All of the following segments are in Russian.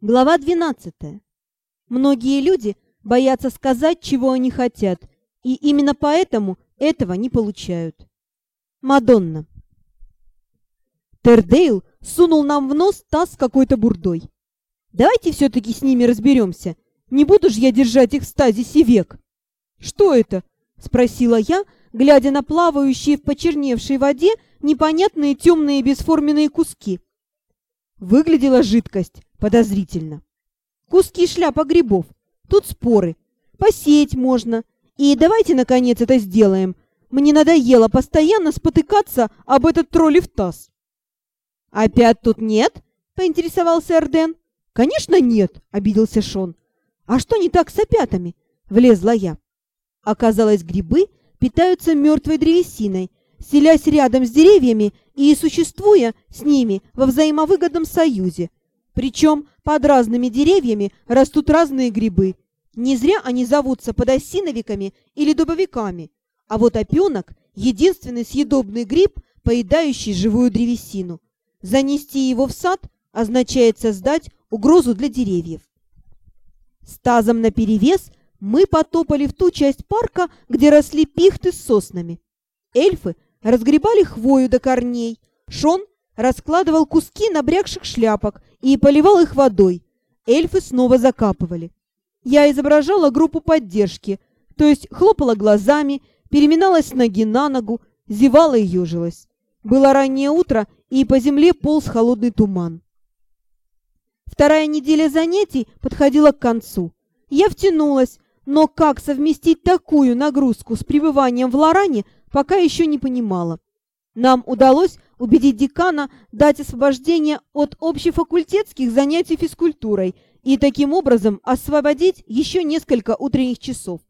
Глава 12. Многие люди боятся сказать, чего они хотят, и именно поэтому этого не получают. Мадонна. Тердейл сунул нам в нос таз с какой-то бурдой. Давайте все-таки с ними разберемся. Не буду же я держать их в стазисе век. Что это? Спросила я, глядя на плавающие в почерневшей воде непонятные темные бесформенные куски. Выглядела жидкость подозрительно. Куски шляпа грибов. Тут споры. Посеять можно. И давайте, наконец, это сделаем. Мне надоело постоянно спотыкаться об этот троллев таз. «Опять тут нет?» — поинтересовался Эрден. «Конечно нет!» — обиделся Шон. «А что не так с опятами?» — влезла я. Оказалось, грибы питаются мертвой древесиной, селясь рядом с деревьями и существуя с ними во взаимовыгодном союзе. Причем под разными деревьями растут разные грибы. Не зря они зовутся подосиновиками или дубовиками. А вот опенок – единственный съедобный гриб, поедающий живую древесину. Занести его в сад означает создать угрозу для деревьев. С тазом наперевес мы потопали в ту часть парка, где росли пихты с соснами. Эльфы разгребали хвою до корней. Шон раскладывал куски набрякших шляпок и поливал их водой. Эльфы снова закапывали. Я изображала группу поддержки, то есть хлопала глазами, переминалась ноги на ногу, зевала и ежилась. Было раннее утро, и по земле полз холодный туман. Вторая неделя занятий подходила к концу. Я втянулась, но как совместить такую нагрузку с пребыванием в Лоране, пока еще не понимала. Нам удалось убедить декана дать освобождение от общефакультетских занятий физкультурой и таким образом освободить еще несколько утренних часов.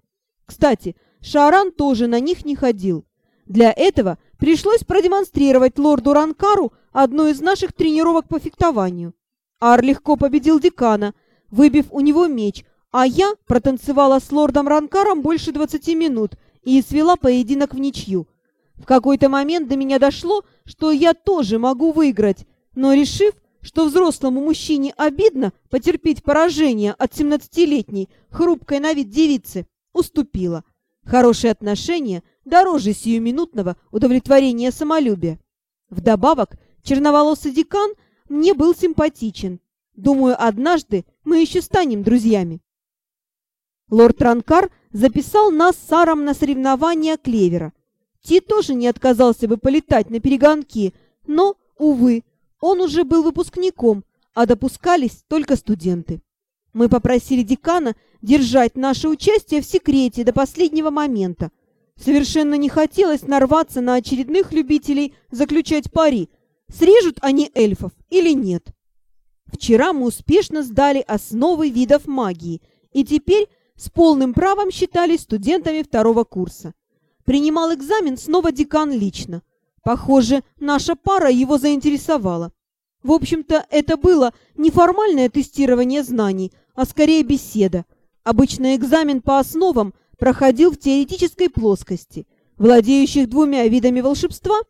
Кстати, Шаран тоже на них не ходил. Для этого пришлось продемонстрировать лорду Ранкару одну из наших тренировок по фехтованию. Ар легко победил декана, выбив у него меч, а я протанцевала с лордом Ранкаром больше 20 минут и свела поединок в ничью. В какой-то момент до меня дошло, что я тоже могу выиграть, но решив, что взрослому мужчине обидно потерпеть поражение от 17-летней, хрупкой на вид девицы, уступила. Хорошие отношения дороже сиюминутного удовлетворения самолюбия. Вдобавок, черноволосый декан мне был симпатичен. Думаю, однажды мы еще станем друзьями. Лорд Ранкар записал нас с Саром на соревнования клевера. Ти тоже не отказался бы полетать на перегонки, но, увы, он уже был выпускником, а допускались только студенты. Мы попросили декана держать наше участие в секрете до последнего момента. Совершенно не хотелось нарваться на очередных любителей заключать пари, срежут они эльфов или нет. Вчера мы успешно сдали основы видов магии и теперь с полным правом считались студентами второго курса. Принимал экзамен снова декан лично. Похоже, наша пара его заинтересовала. В общем-то, это было не формальное тестирование знаний, а скорее беседа. Обычно экзамен по основам проходил в теоретической плоскости. Владеющих двумя видами волшебства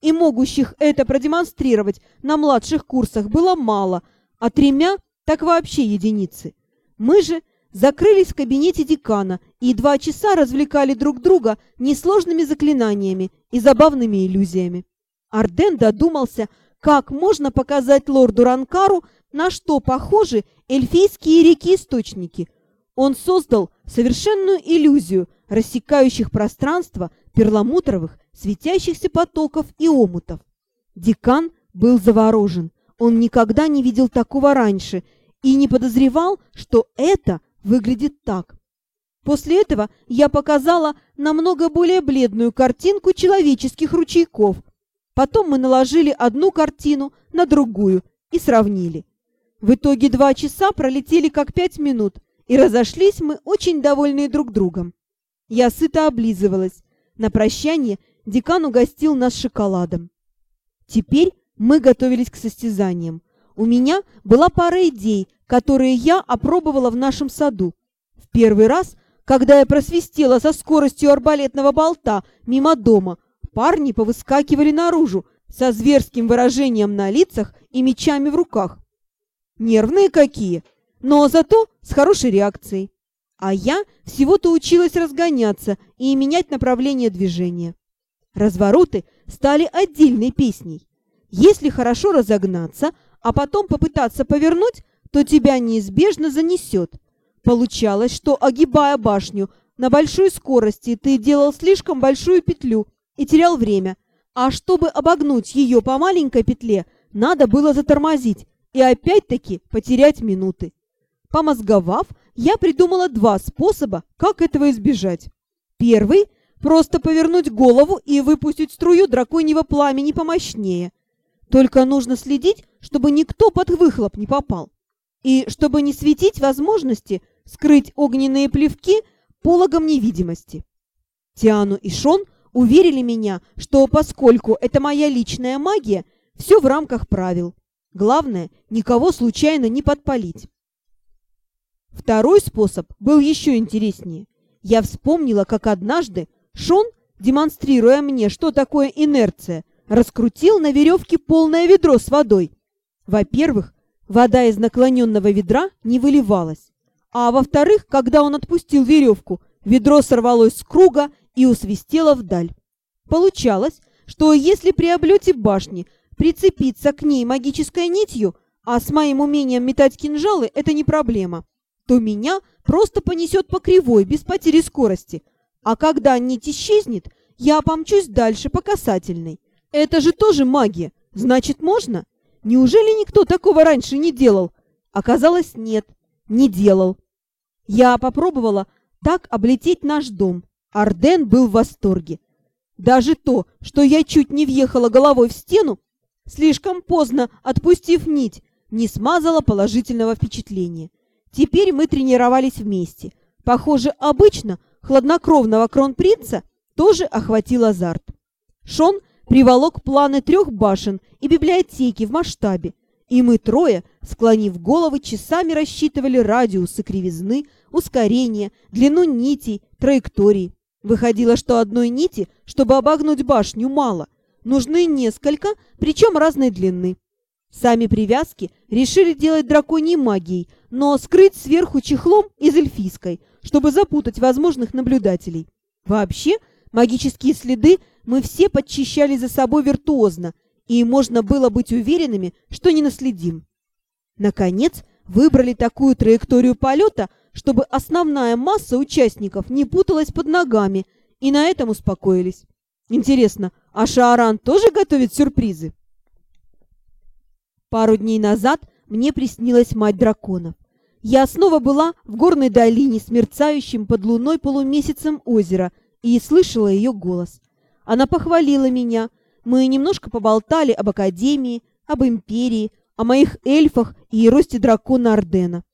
и могущих это продемонстрировать на младших курсах было мало, а тремя так вообще единицы. Мы же закрылись в кабинете декана и два часа развлекали друг друга несложными заклинаниями и забавными иллюзиями. Арден додумался, как можно показать лорду Ранкару, на что похожи эльфийские реки-источники. Он создал совершенную иллюзию рассекающих пространство перламутровых светящихся потоков и омутов. Декан был заворожен. Он никогда не видел такого раньше и не подозревал, что это выглядит так. После этого я показала намного более бледную картинку человеческих ручейков. Потом мы наложили одну картину на другую и сравнили. В итоге два часа пролетели как пять минут, и разошлись мы очень довольные друг другом. Я сыто облизывалась. На прощание декан угостил нас шоколадом. Теперь мы готовились к состязаниям. У меня была пара идей, которые я опробовала в нашем саду. В первый раз, когда я просвистела со скоростью арбалетного болта мимо дома, парни повыскакивали наружу со зверским выражением на лицах и мечами в руках. Нервные какие, но зато с хорошей реакцией. А я всего-то училась разгоняться и менять направление движения. Развороты стали отдельной песней. Если хорошо разогнаться, а потом попытаться повернуть, то тебя неизбежно занесет. Получалось, что, огибая башню на большой скорости, ты делал слишком большую петлю и терял время. А чтобы обогнуть ее по маленькой петле, надо было затормозить и опять-таки потерять минуты. Помозговав, я придумала два способа, как этого избежать. Первый – просто повернуть голову и выпустить струю драконьего пламени помощнее. Только нужно следить, чтобы никто под выхлоп не попал. И чтобы не светить возможности скрыть огненные плевки пологом невидимости. Тиану и Шон уверили меня, что поскольку это моя личная магия, все в рамках правил. Главное, никого случайно не подпалить. Второй способ был еще интереснее. Я вспомнила, как однажды Шон, демонстрируя мне, что такое инерция, раскрутил на веревке полное ведро с водой. Во-первых, вода из наклоненного ведра не выливалась. А во-вторых, когда он отпустил веревку, ведро сорвалось с круга и усвистело вдаль. Получалось, что если при облете башни прицепиться к ней магической нитью, а с моим умением метать кинжалы это не проблема, то меня просто понесет по кривой, без потери скорости. А когда нить исчезнет, я помчусь дальше по касательной. Это же тоже магия. Значит, можно? Неужели никто такого раньше не делал? Оказалось, нет, не делал. Я попробовала так облететь наш дом. Арден был в восторге. Даже то, что я чуть не въехала головой в стену, слишком поздно отпустив нить, не смазало положительного впечатления. Теперь мы тренировались вместе. Похоже, обычно хладнокровного кронпринца тоже охватил азарт. Шон приволок планы трех башен и библиотеки в масштабе, и мы трое, склонив головы, часами рассчитывали радиусы кривизны, ускорение, длину нитей, траектории. Выходило, что одной нити, чтобы обогнуть башню, мало. Нужны несколько, причем разной длины. Сами привязки решили делать драконьей магией, но скрыть сверху чехлом из эльфийской, чтобы запутать возможных наблюдателей. Вообще, магические следы мы все подчищали за собой виртуозно, и можно было быть уверенными, что не наследим. Наконец, выбрали такую траекторию полета, чтобы основная масса участников не путалась под ногами, и на этом успокоились. Интересно, а Шааран тоже готовит сюрпризы? Пару дней назад мне приснилась мать драконов. Я снова была в горной долине с мерцающим под луной полумесяцем озера и слышала ее голос. Она похвалила меня. Мы немножко поболтали об Академии, об Империи, о моих эльфах и росте дракона Ордена.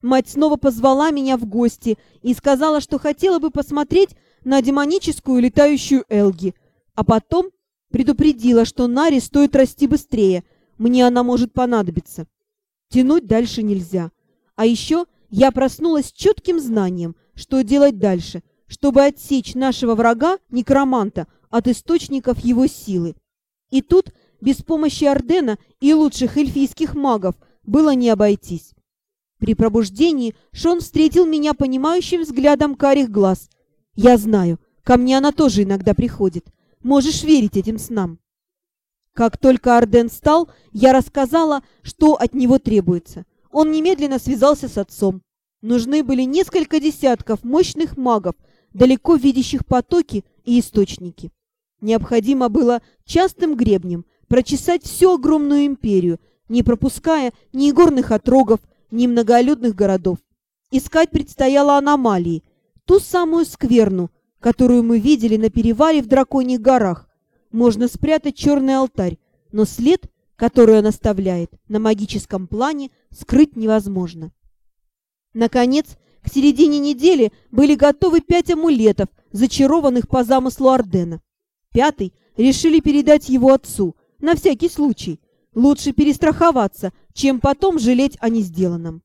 Мать снова позвала меня в гости и сказала, что хотела бы посмотреть на демоническую летающую Элги, а потом предупредила, что Наре стоит расти быстрее, мне она может понадобиться. Тянуть дальше нельзя. А еще я проснулась с четким знанием, что делать дальше, чтобы отсечь нашего врага, некроманта, от источников его силы. И тут без помощи Ордена и лучших эльфийских магов было не обойтись. При пробуждении Шон встретил меня понимающим взглядом карих глаз. «Я знаю, ко мне она тоже иногда приходит. Можешь верить этим снам». Как только Арден встал, я рассказала, что от него требуется. Он немедленно связался с отцом. Нужны были несколько десятков мощных магов, далеко видящих потоки и источники. Необходимо было частым гребнем прочесать всю огромную империю, не пропуская ни горных отрогов, ни многолюдных городов. Искать предстояло аномалии, ту самую скверну, которую мы видели на перевале в Драконьих горах. Можно спрятать черный алтарь, но след которую он оставляет на магическом плане, скрыть невозможно. Наконец, к середине недели были готовы пять амулетов, зачарованных по замыслу Ордена. Пятый решили передать его отцу, на всякий случай. Лучше перестраховаться, чем потом жалеть о несделанном.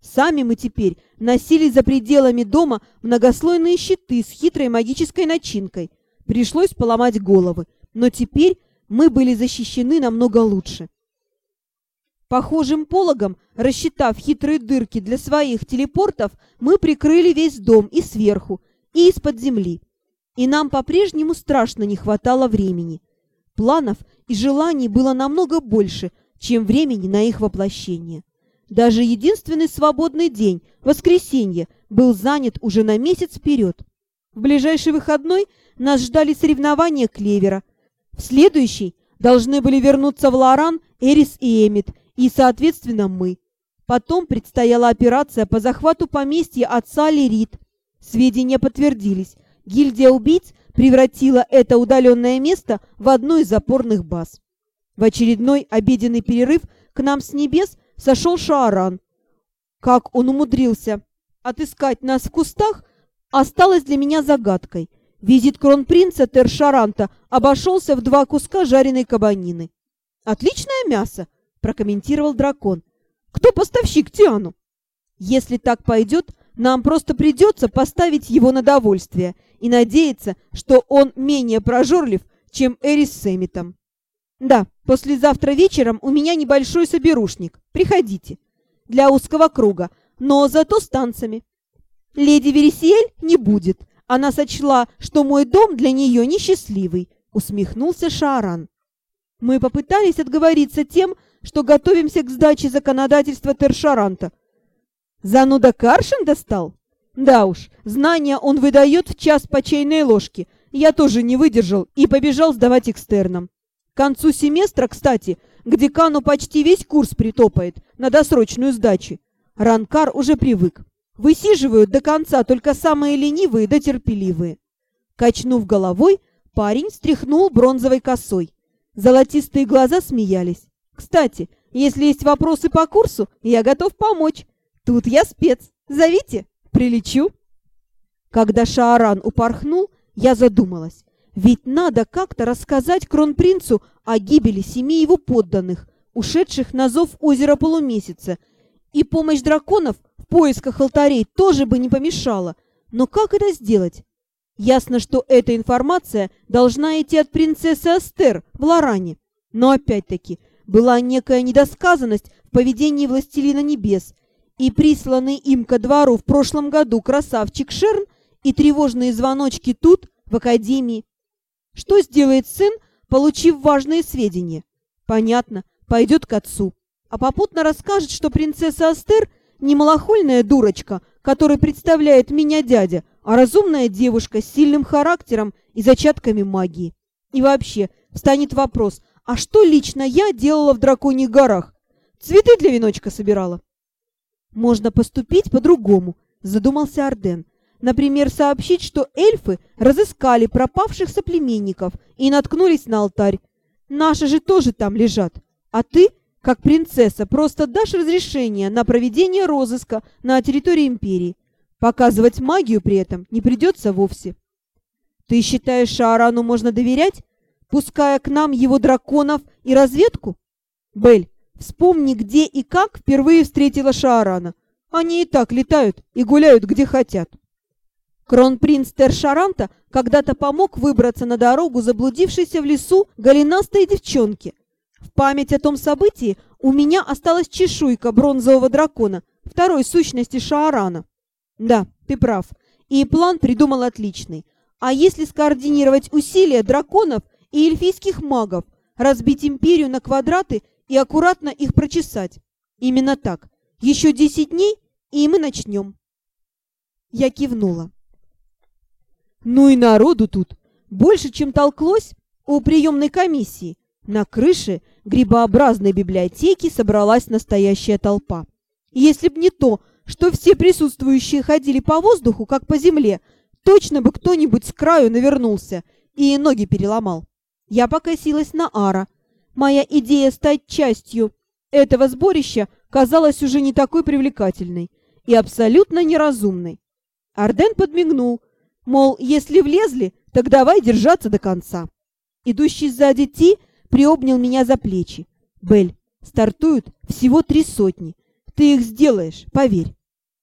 Сами мы теперь носили за пределами дома многослойные щиты с хитрой магической начинкой. Пришлось поломать головы, но теперь мы были защищены намного лучше. Похожим пологом, рассчитав хитрые дырки для своих телепортов, мы прикрыли весь дом и сверху, и из-под земли. И нам по-прежнему страшно не хватало времени. Планов и желаний было намного больше, чем времени на их воплощение. Даже единственный свободный день, воскресенье, был занят уже на месяц вперед. В ближайший выходной нас ждали соревнования Клевера. В следующий должны были вернуться в Лоран, Эрис и Эмит, и, соответственно, мы. Потом предстояла операция по захвату поместья отца Лерит. Сведения подтвердились. Гильдия убийц превратила это удаленное место в одну из опорных баз. В очередной обеденный перерыв к нам с небес сошел Шааран. Как он умудрился отыскать нас в кустах, осталось для меня загадкой. Визит кронпринца Тершаранта обошелся в два куска жареной кабанины. «Отличное мясо!» – прокомментировал дракон. «Кто поставщик Тиану?» «Если так пойдет, нам просто придется поставить его на довольствие и надеяться, что он менее прожорлив, чем Эрис с Эмитом. Да, послезавтра вечером у меня небольшой соберушник. Приходите. Для узкого круга, но зато с танцами. Леди Вересиэль не будет. Она сочла, что мой дом для нее несчастливый, усмехнулся Шааран. Мы попытались отговориться тем, что готовимся к сдаче законодательства Тершаранта. Зануда Каршин достал? Да уж, знания он выдает в час по чайной ложке. Я тоже не выдержал и побежал сдавать экстерном. К концу семестра, кстати, к декану почти весь курс притопает на досрочную сдачу. Ранкар уже привык. Высиживают до конца только самые ленивые да терпеливые. Качнув головой, парень стряхнул бронзовой косой. Золотистые глаза смеялись. «Кстати, если есть вопросы по курсу, я готов помочь. Тут я спец. Зовите, прилечу». Когда Шааран упорхнул, я задумалась. Ведь надо как-то рассказать кронпринцу о гибели семи его подданных, ушедших на зов озера полумесяца, и помощь драконов в поисках алтарей тоже бы не помешала. Но как это сделать? Ясно, что эта информация должна идти от принцессы Астер в Лоране. Но опять-таки была некая недосказанность в поведении Властелина Небес, и присланный им ко двору в прошлом году красавчик Шерн и тревожные звоночки тут, в Академии, что сделает сын, получив важные сведения? Понятно, пойдет к отцу. А попутно расскажет, что принцесса Астер не малохольная дурочка, которой представляет меня дядя, а разумная девушка с сильным характером и зачатками магии. И вообще, встанет вопрос, а что лично я делала в Драконьих горах? Цветы для веночка собирала. Можно поступить по-другому, задумался Арден. Например, сообщить, что эльфы разыскали пропавших соплеменников и наткнулись на алтарь. Наши же тоже там лежат. А ты, как принцесса, просто дашь разрешение на проведение розыска на территории империи. Показывать магию при этом не придется вовсе. Ты считаешь, Шаарану можно доверять, пуская к нам его драконов и разведку? Бель, вспомни, где и как впервые встретила Шаарана. Они и так летают и гуляют, где хотят. Кронпринц Тершаранта когда-то помог выбраться на дорогу заблудившейся в лесу голенастой девчонке. В память о том событии у меня осталась чешуйка бронзового дракона, второй сущности Шаарана. Да, ты прав. И план придумал отличный. А если скоординировать усилия драконов и эльфийских магов, разбить империю на квадраты и аккуратно их прочесать? Именно так. Еще десять дней, и мы начнем. Я кивнула. Ну и народу тут. Больше, чем толклось у приемной комиссии. На крыше грибообразной библиотеки собралась настоящая толпа. Если б не то, что все присутствующие ходили по воздуху, как по земле, точно бы кто-нибудь с краю навернулся и ноги переломал. Я покосилась на Ара. Моя идея стать частью этого сборища казалась уже не такой привлекательной и абсолютно неразумной. Арден подмигнул, Мол, если влезли, так давай держаться до конца. Идущий сзади Ти приобнял меня за плечи. Бель, стартуют всего три сотни. Ты их сделаешь, поверь.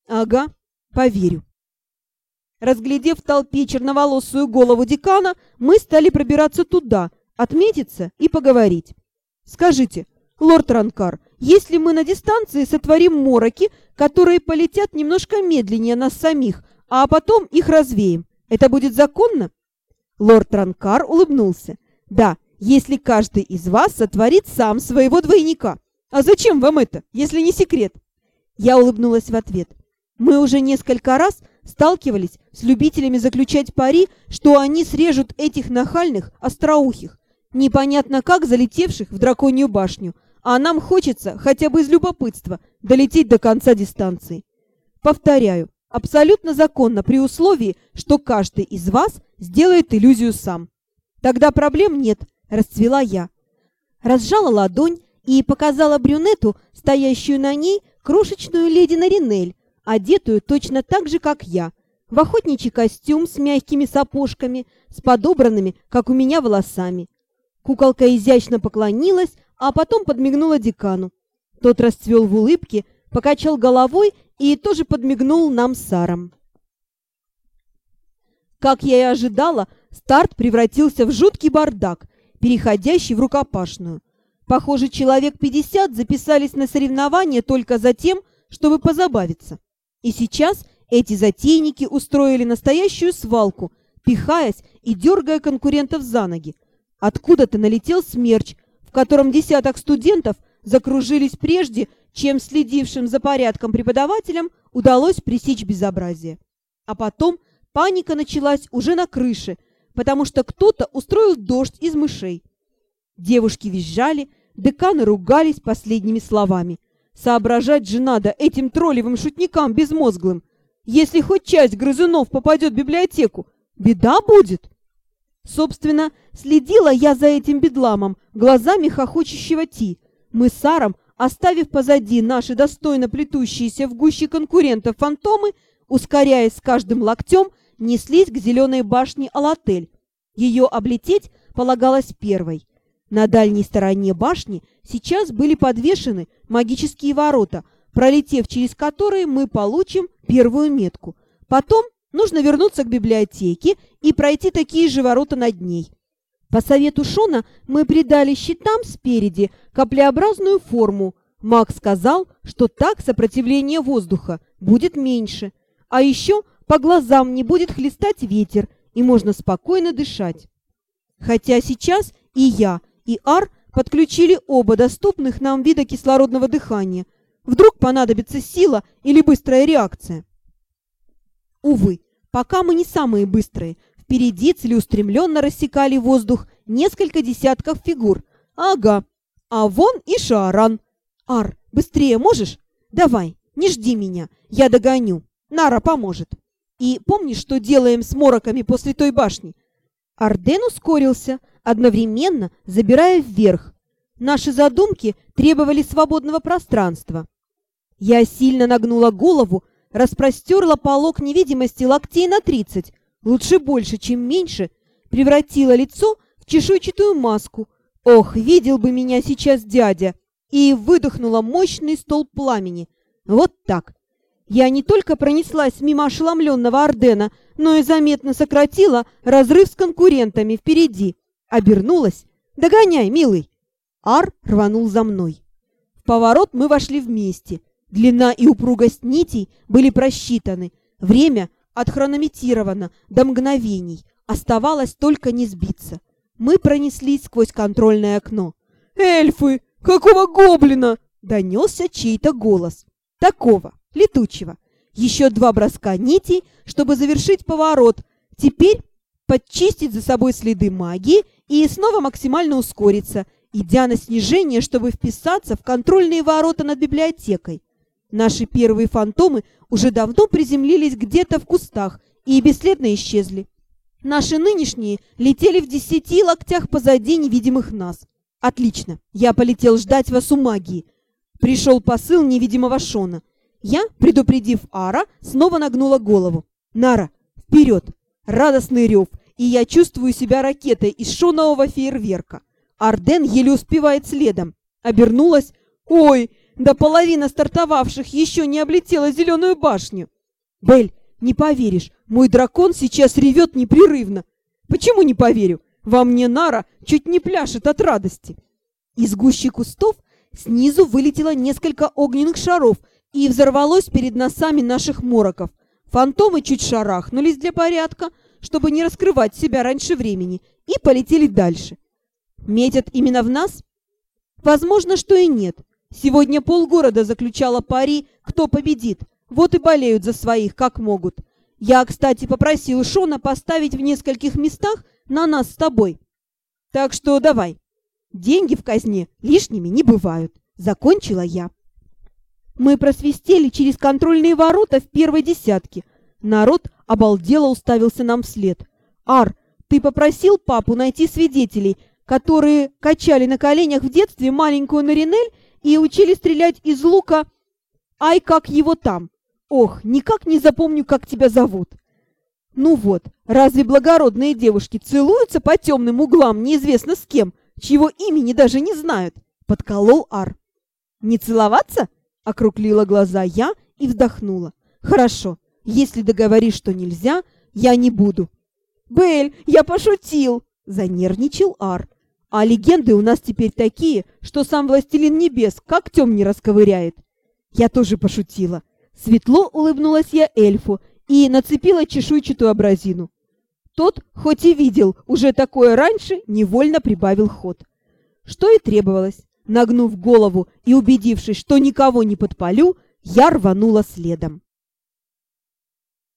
Ага, поверю. Разглядев в толпе черноволосую голову декана, мы стали пробираться туда, отметиться и поговорить. Скажите, лорд Ранкар, если мы на дистанции сотворим мороки, которые полетят немножко медленнее нас самих, а потом их развеем? Это будет законно?» Лорд Ранкар улыбнулся. «Да, если каждый из вас сотворит сам своего двойника. А зачем вам это, если не секрет?» Я улыбнулась в ответ. «Мы уже несколько раз сталкивались с любителями заключать пари, что они срежут этих нахальных остроухих, непонятно как залетевших в драконью башню, а нам хочется хотя бы из любопытства долететь до конца дистанции. Повторяю, абсолютно законно при условии, что каждый из вас сделает иллюзию сам. Тогда проблем нет, расцвела я. Разжала ладонь и показала брюнету, стоящую на ней, крошечную леди Наринель, одетую точно так же, как я, в охотничий костюм с мягкими сапожками, с подобранными, как у меня, волосами. Куколка изящно поклонилась, а потом подмигнула декану. Тот расцвел в улыбке, покачал головой и тоже подмигнул нам с Саром. Как я и ожидала, старт превратился в жуткий бардак, переходящий в рукопашную. Похоже, человек 50 записались на соревнования только за тем, чтобы позабавиться. И сейчас эти затейники устроили настоящую свалку, пихаясь и дергая конкурентов за ноги. Откуда-то налетел смерч, в котором десяток студентов закружились прежде, чем следившим за порядком преподавателям удалось пресечь безобразие. А потом паника началась уже на крыше, потому что кто-то устроил дождь из мышей. Девушки визжали, деканы ругались последними словами – Соображать же надо этим троллевым шутникам безмозглым. Если хоть часть грызунов попадет в библиотеку, беда будет. Собственно, следила я за этим бедламом глазами хохочущего Ти. Мы с Саром, оставив позади наши достойно плетущиеся в гуще конкурентов фантомы, ускоряясь с каждым локтем, неслись к зеленой башне Алатель. Ее облететь полагалось первой. На дальней стороне башни сейчас были подвешены магические ворота, пролетев через которые мы получим первую метку. Потом нужно вернуться к библиотеке и пройти такие же ворота над ней. По совету Шона мы придали щитам спереди каплеобразную форму. Маг сказал, что так сопротивление воздуха будет меньше, а еще по глазам не будет хлестать ветер, и можно спокойно дышать. Хотя сейчас и я, и Ар подключили оба доступных нам вида кислородного дыхания. Вдруг понадобится сила или быстрая реакция. Увы, пока мы не самые быстрые. Впереди целеустремленно рассекали воздух несколько десятков фигур. Ага, а вон и Шааран. Ар, быстрее можешь? Давай, не жди меня, я догоню. Нара поможет. И помнишь, что делаем с мороками после той башни? Арден ускорился, одновременно забирая вверх. Наши задумки требовали свободного пространства. Я сильно нагнула голову, распростерла полог невидимости локтей на тридцать, лучше больше, чем меньше, превратила лицо в чешуйчатую маску. Ох, видел бы меня сейчас дядя! И выдохнула мощный стол пламени. Вот так. Я не только пронеслась мимо ошеломленного Ордена, но и заметно сократила разрыв с конкурентами впереди. Обернулась. «Догоняй, милый!» Ар рванул за мной. В поворот мы вошли вместе. Длина и упругость нитей были просчитаны. Время отхронометировано до мгновений. Оставалось только не сбиться. Мы пронеслись сквозь контрольное окно. «Эльфы! Какого гоблина?» — донесся чей-то голос. Такого, летучего. Еще два броска нитей, чтобы завершить поворот. Теперь подчистить за собой следы магии и снова максимально ускориться, идя на снижение, чтобы вписаться в контрольные ворота над библиотекой. Наши первые фантомы уже давно приземлились где-то в кустах и бесследно исчезли. Наши нынешние летели в десяти локтях позади невидимых нас. Отлично, я полетел ждать вас у магии. Пришел посыл невидимого Шона. Я, предупредив Ара, снова нагнула голову. Нара, вперед! Радостный рев, и я чувствую себя ракетой из шонового фейерверка. Арден еле успевает следом. Обернулась. Ой, да половина стартовавших еще не облетела зеленую башню. Бель, не поверишь, мой дракон сейчас ревет непрерывно. Почему не поверю? Во мне Нара чуть не пляшет от радости. Из гущи кустов снизу вылетело несколько огненных шаров и взорвалось перед носами наших мороков. Фантомы чуть шарахнулись для порядка, чтобы не раскрывать себя раньше времени, и полетели дальше. Метят именно в нас? Возможно, что и нет. Сегодня полгорода заключало пари, кто победит. Вот и болеют за своих, как могут. Я, кстати, попросил Шона поставить в нескольких местах на нас с тобой. Так что давай. Деньги в казне лишними не бывают. Закончила я. Мы просвистели через контрольные ворота в первой десятке. Народ обалдело уставился нам вслед. «Ар, ты попросил папу найти свидетелей, которые качали на коленях в детстве маленькую Наринель и учили стрелять из лука. Ай, как его там! Ох, никак не запомню, как тебя зовут. Ну вот, разве благородные девушки целуются по темным углам неизвестно с кем, чьего имени даже не знают? Подколол Ар. Не целоваться? Округлила глаза я и вздохнула. Хорошо, если договоришь, что нельзя, я не буду. Бель, я пошутил! Занервничал Ар. А легенды у нас теперь такие, что сам Властелин Небес как тем не расковыряет. Я тоже пошутила. Светло улыбнулась я эльфу и нацепила чешуйчатую образину. Тот, хоть и видел уже такое раньше, невольно прибавил ход. Что и требовалось. Нагнув голову и убедившись, что никого не подпалю, я рванула следом.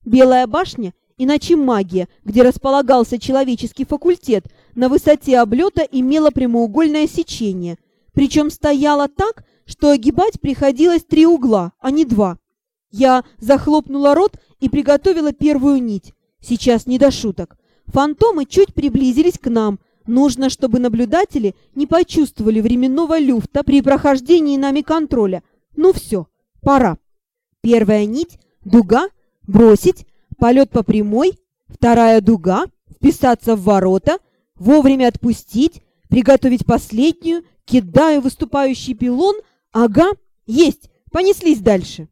Белая башня Иначе магия, где располагался человеческий факультет, на высоте облета имела прямоугольное сечение, причем стояла так, что огибать приходилось три угла, а не два. Я захлопнула рот и приготовила первую нить. Сейчас не до шуток. Фантомы чуть приблизились к нам. Нужно, чтобы наблюдатели не почувствовали временного люфта при прохождении нами контроля. Ну все, пора. Первая нить, дуга, бросить, полет по прямой, вторая дуга, вписаться в ворота, вовремя отпустить, приготовить последнюю, кидаю выступающий пилон, ага, есть, понеслись дальше.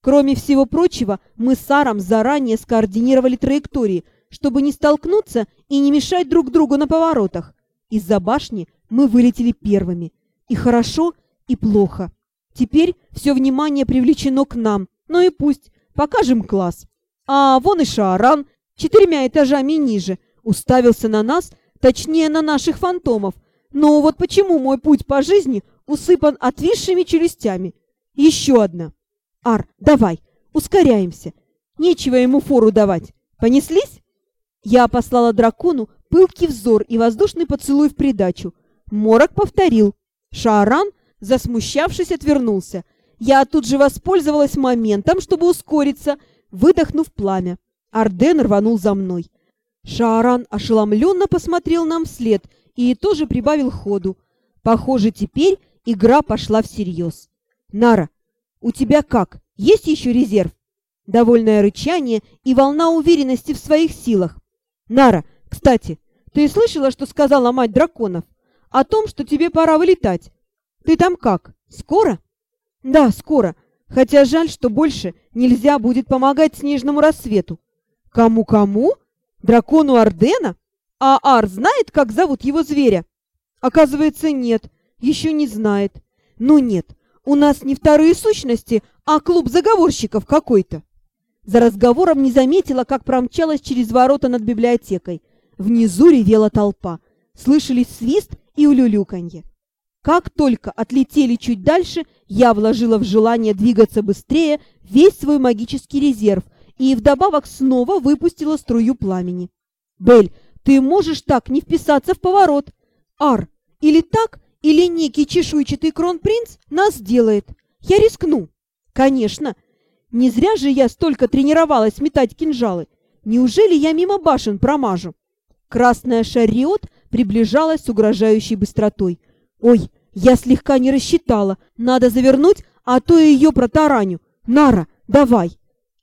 Кроме всего прочего, мы с Саром заранее скоординировали траектории, чтобы не столкнуться и не мешать друг другу на поворотах. Из-за башни мы вылетели первыми. И хорошо, и плохо. Теперь все внимание привлечено к нам, но и пусть, покажем класс. А вон и Шааран, четырьмя этажами ниже, уставился на нас, точнее на наших фантомов. Но вот почему мой путь по жизни усыпан отвисшими челюстями? Еще одна. Ар, давай, ускоряемся. Нечего ему фору давать. Понеслись? Я послала дракону пылкий взор и воздушный поцелуй в придачу. Морок повторил. Шааран, засмущавшись, отвернулся. Я тут же воспользовалась моментом, чтобы ускориться — Выдохнув пламя, Арден рванул за мной. Шааран ошеломленно посмотрел нам вслед и тоже прибавил ходу. Похоже, теперь игра пошла всерьез. «Нара, у тебя как? Есть еще резерв?» Довольное рычание и волна уверенности в своих силах. «Нара, кстати, ты слышала, что сказала мать драконов? О том, что тебе пора вылетать. Ты там как? Скоро?» «Да, скоро. Хотя жаль, что больше нельзя будет помогать снежному рассвету. Кому-кому? Дракону Ардена? А Ар знает, как зовут его зверя? Оказывается, нет, еще не знает. Ну нет, у нас не вторые сущности, а клуб заговорщиков какой-то. За разговором не заметила, как промчалась через ворота над библиотекой. Внизу ревела толпа. Слышались свист и улюлюканье. Как только отлетели чуть дальше, я вложила в желание двигаться быстрее весь свой магический резерв и вдобавок снова выпустила струю пламени. «Бель, ты можешь так не вписаться в поворот? Ар, или так, или некий чешуйчатый кронпринц нас сделает. Я рискну». «Конечно. Не зря же я столько тренировалась метать кинжалы. Неужели я мимо башен промажу?» Красная шариот приближалась с угрожающей быстротой. «Ой, я слегка не рассчитала. Надо завернуть, а то и ее протараню. Нара, давай!»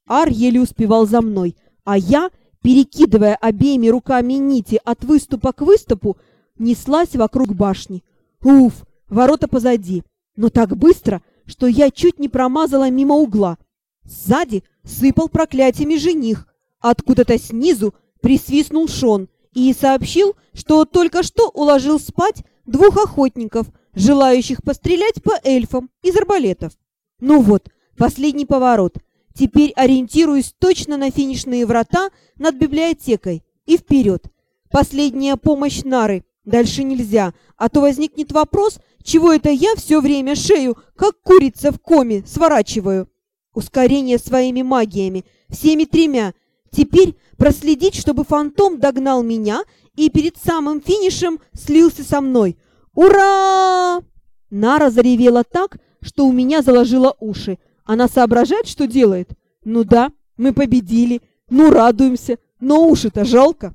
Ар еле успевал за мной, а я, перекидывая обеими руками нити от выступа к выступу, неслась вокруг башни. Уф, ворота позади, но так быстро, что я чуть не промазала мимо угла. Сзади сыпал проклятиями жених. Откуда-то снизу присвистнул Шон и сообщил, что только что уложил спать двух охотников, желающих пострелять по эльфам из арбалетов. Ну вот, последний поворот. Теперь ориентируюсь точно на финишные врата над библиотекой и вперед. Последняя помощь Нары. Дальше нельзя, а то возникнет вопрос, чего это я все время шею, как курица в коме, сворачиваю. Ускорение своими магиями, всеми тремя. Теперь проследить, чтобы фантом догнал меня и перед самым финишем слился со мной. «Ура!» Нара заревела так, что у меня заложило уши. Она соображает, что делает? Ну да, мы победили. Ну, радуемся. Но уши-то жалко.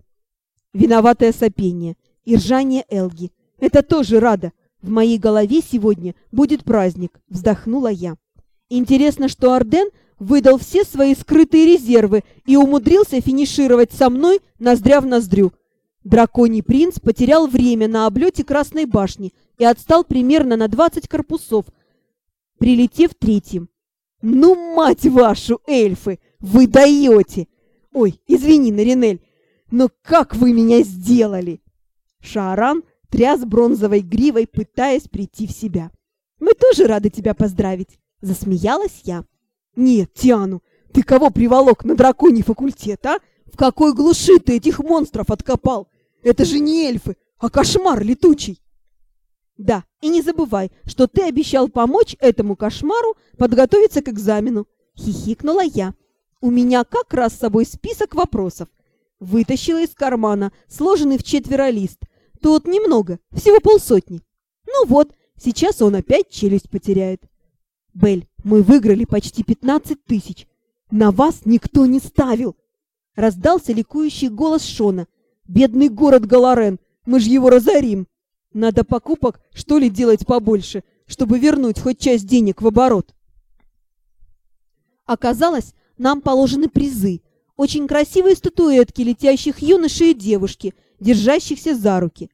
Виноватое сопение и ржание Элги. Это тоже рада. В моей голове сегодня будет праздник, вздохнула я. Интересно, что Арден выдал все свои скрытые резервы и умудрился финишировать со мной ноздря в ноздрю. Драконий принц потерял время на облете Красной башни и отстал примерно на 20 корпусов, прилетев третьим. «Ну, мать вашу, эльфы, вы даете!» «Ой, извини, Наринель, но как вы меня сделали!» Шааран тряс бронзовой гривой, пытаясь прийти в себя. «Мы тоже рады тебя поздравить!» — засмеялась я. «Нет, Тиану, ты кого приволок на драконий факультет, а? В какой глуши ты этих монстров откопал? Это же не эльфы, а кошмар летучий!» «Да, и не забывай, что ты обещал помочь этому кошмару подготовиться к экзамену», — хихикнула я. «У меня как раз с собой список вопросов. Вытащила из кармана сложенный в четверо лист. Тут немного, всего полсотни. Ну вот, сейчас он опять челюсть потеряет. Бель, мы выиграли почти пятнадцать тысяч. На вас никто не ставил. Раздался ликующий голос Шона. Бедный город Галарен, мы же его разорим. Надо покупок, что ли, делать побольше, чтобы вернуть хоть часть денег в оборот. Оказалось, нам положены призы, очень красивые статуэтки летящих юношей и девушки, держащихся за руки.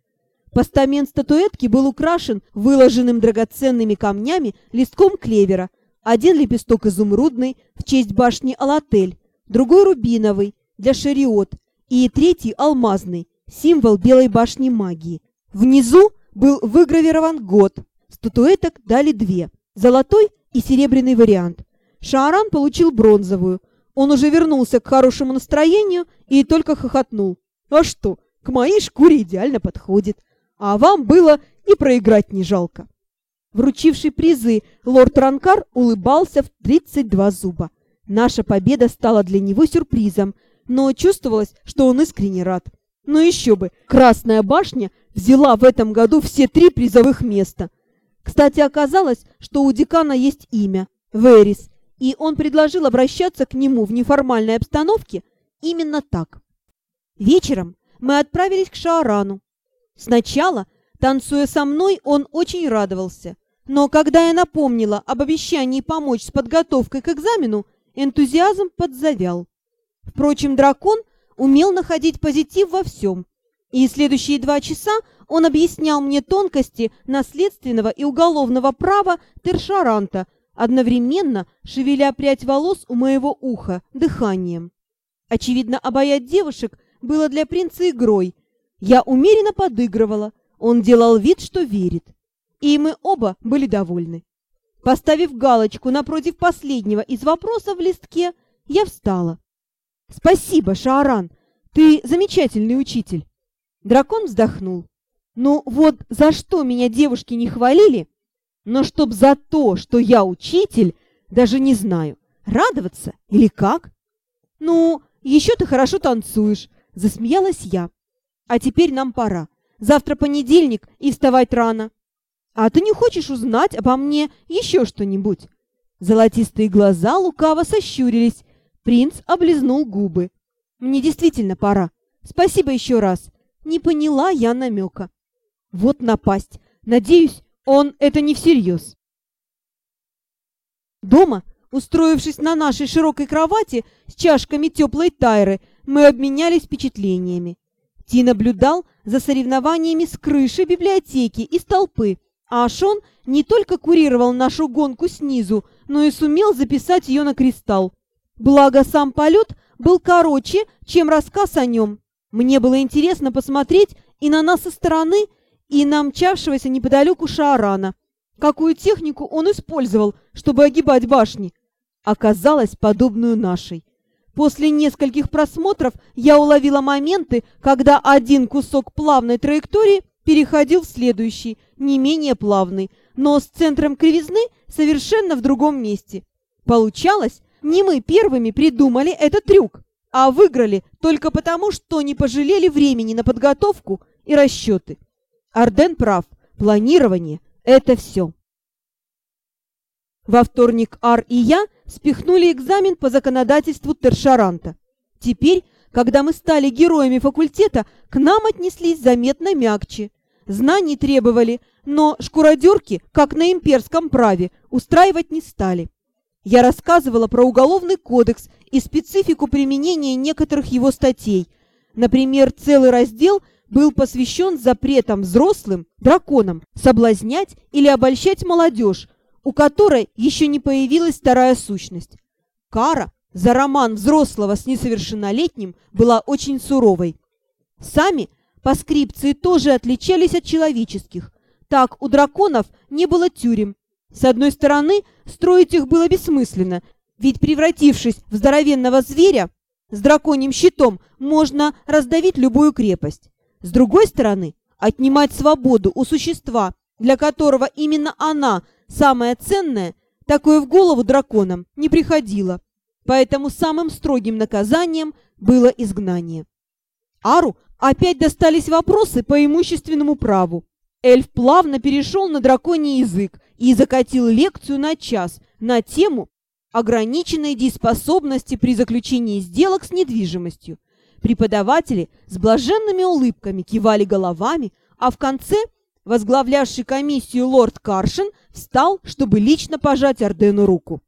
Постамент статуэтки был украшен выложенным драгоценными камнями листком клевера. Один лепесток изумрудный в честь башни Алатель, другой рубиновый для шариот и третий алмазный, символ белой башни магии. Внизу был выгравирован год. Статуэток дали две – золотой и серебряный вариант. Шааран получил бронзовую – он уже вернулся к хорошему настроению и только хохотнул. «А что, к моей шкуре идеально подходит. А вам было и проиграть не жалко». Вручивший призы, лорд Ранкар улыбался в 32 зуба. Наша победа стала для него сюрпризом, но чувствовалось, что он искренне рад. Но еще бы, Красная башня взяла в этом году все три призовых места. Кстати, оказалось, что у декана есть имя – Верис, и он предложил обращаться к нему в неформальной обстановке именно так. Вечером мы отправились к Шаарану. Сначала, танцуя со мной, он очень радовался, но когда я напомнила об обещании помочь с подготовкой к экзамену, энтузиазм подзавял. Впрочем, дракон умел находить позитив во всем, и следующие два часа он объяснял мне тонкости наследственного и уголовного права Тершаранта одновременно шевеля прядь волос у моего уха дыханием. Очевидно, обаять девушек было для принца игрой. Я умеренно подыгрывала, он делал вид, что верит. И мы оба были довольны. Поставив галочку напротив последнего из вопросов в листке, я встала. «Спасибо, Шааран, ты замечательный учитель!» Дракон вздохнул. «Ну вот за что меня девушки не хвалили, но чтоб за то, что я учитель, даже не знаю, радоваться или как. Ну, еще ты хорошо танцуешь, засмеялась я. А теперь нам пора. Завтра понедельник и вставать рано. А ты не хочешь узнать обо мне еще что-нибудь? Золотистые глаза лукаво сощурились. Принц облизнул губы. Мне действительно пора. Спасибо еще раз. Не поняла я намека. Вот напасть. Надеюсь, он это не всерьез. Дома, устроившись на нашей широкой кровати с чашками теплой тайры, мы обменялись впечатлениями. Ти наблюдал за соревнованиями с крыши библиотеки и с толпы, а Ашон не только курировал нашу гонку снизу, но и сумел записать ее на кристалл. Благо, сам полет был короче, чем рассказ о нем. Мне было интересно посмотреть и на нас со стороны, и намчавшегося неподалеку Шаарана. Какую технику он использовал, чтобы огибать башни? Оказалось, подобную нашей. После нескольких просмотров я уловила моменты, когда один кусок плавной траектории переходил в следующий, не менее плавный, но с центром кривизны совершенно в другом месте. Получалось, не мы первыми придумали этот трюк, а выиграли только потому, что не пожалели времени на подготовку и расчеты. Арден прав, планирование – это все. Во вторник Ар и я спихнули экзамен по законодательству Тершаранта. Теперь, когда мы стали героями факультета, к нам отнеслись заметно мягче. Знаний требовали, но шкуродерки, как на имперском праве, устраивать не стали. Я рассказывала про уголовный кодекс и специфику применения некоторых его статей. Например, целый раздел был посвящен запретам взрослым, драконам, соблазнять или обольщать молодежь, у которой еще не появилась вторая сущность. Кара за роман взрослого с несовершеннолетним была очень суровой. Сами поскрипции тоже отличались от человеческих. Так у драконов не было тюрем. С одной стороны, строить их было бессмысленно, ведь превратившись в здоровенного зверя с драконьим щитом, можно раздавить любую крепость. С другой стороны, отнимать свободу у существа, для которого именно она самое ценное, такое в голову драконам не приходило. Поэтому самым строгим наказанием было изгнание. Ару опять достались вопросы по имущественному праву. Эльф плавно перешел на драконий язык и закатил лекцию на час на тему ограниченной дееспособности при заключении сделок с недвижимостью. Преподаватели с блаженными улыбками кивали головами, а в конце возглавлявший комиссию лорд Каршин встал, чтобы лично пожать Ордену руку.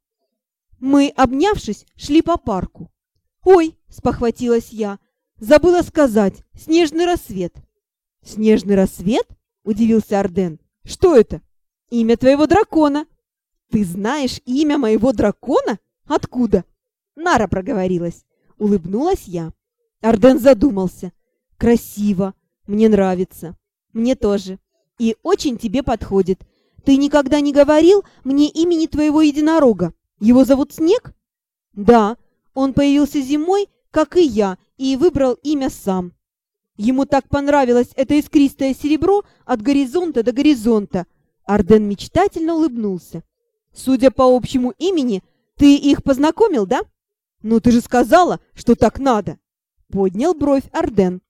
Мы, обнявшись, шли по парку. «Ой!» — спохватилась я. «Забыла сказать. Снежный рассвет». «Снежный рассвет?» — удивился Орден. «Что это?» «Имя твоего дракона». «Ты знаешь имя моего дракона? Откуда?» Нара проговорилась. Улыбнулась я. Арден задумался. «Красиво. Мне нравится. Мне тоже. И очень тебе подходит. Ты никогда не говорил мне имени твоего единорога. Его зовут Снег? Да, он появился зимой, как и я, и выбрал имя сам. Ему так понравилось это искристое серебро от горизонта до горизонта. Арден мечтательно улыбнулся. Судя по общему имени, ты их познакомил, да? Ну ты же сказала, что так надо. Поднял бровь Арден.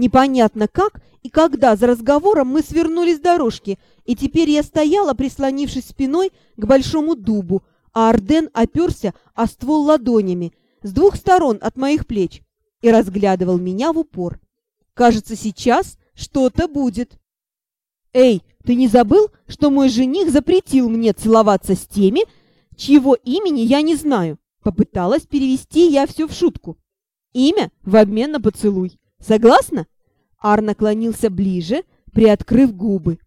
Непонятно как и когда за разговором мы свернули с дорожки, и теперь я стояла, прислонившись спиной к большому дубу, а Арден оперся о ствол ладонями с двух сторон от моих плеч и разглядывал меня в упор. Кажется, сейчас что-то будет. «Эй, ты не забыл, что мой жених запретил мне целоваться с теми, чьего имени я не знаю?» Попыталась перевести я все в шутку. «Имя в обмен на поцелуй. Согласна?» Ар наклонился ближе, приоткрыв губы.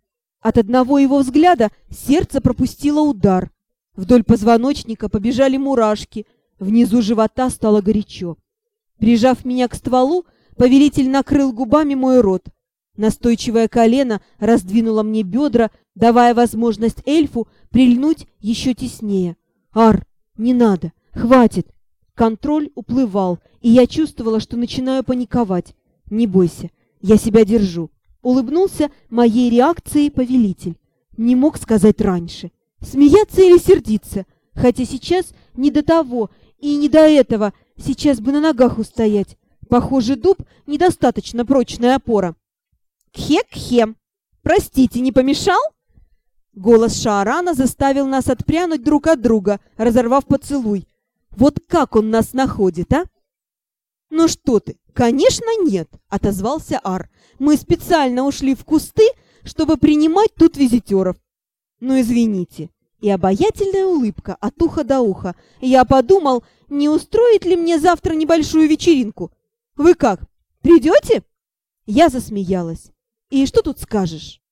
От одного его взгляда сердце пропустило удар. Вдоль позвоночника побежали мурашки, внизу живота стало горячо. Прижав меня к стволу, повелитель накрыл губами мой рот. Настойчивое колено раздвинуло мне бедра, давая возможность эльфу прильнуть еще теснее. «Ар, не надо! Хватит!» Контроль уплывал, и я чувствовала, что начинаю паниковать. «Не бойся, я себя держу», — улыбнулся моей реакцией повелитель. Не мог сказать раньше. Смеяться или сердиться? Хотя сейчас не до того и не до этого, сейчас бы на ногах устоять. Похоже, дуб — недостаточно прочная опора. «Кхе-кхе! Простите, не помешал?» Голос Шаарана заставил нас отпрянуть друг от друга, разорвав поцелуй. «Вот как он нас находит, а?» «Ну что ты, конечно нет!» — отозвался Ар. «Мы специально ушли в кусты, чтобы принимать тут визитеров. Ну, извините». И обаятельная улыбка от уха до уха. Я подумал, не устроить ли мне завтра небольшую вечеринку. «Вы как, придете?» Я засмеялась. «И что тут скажешь?»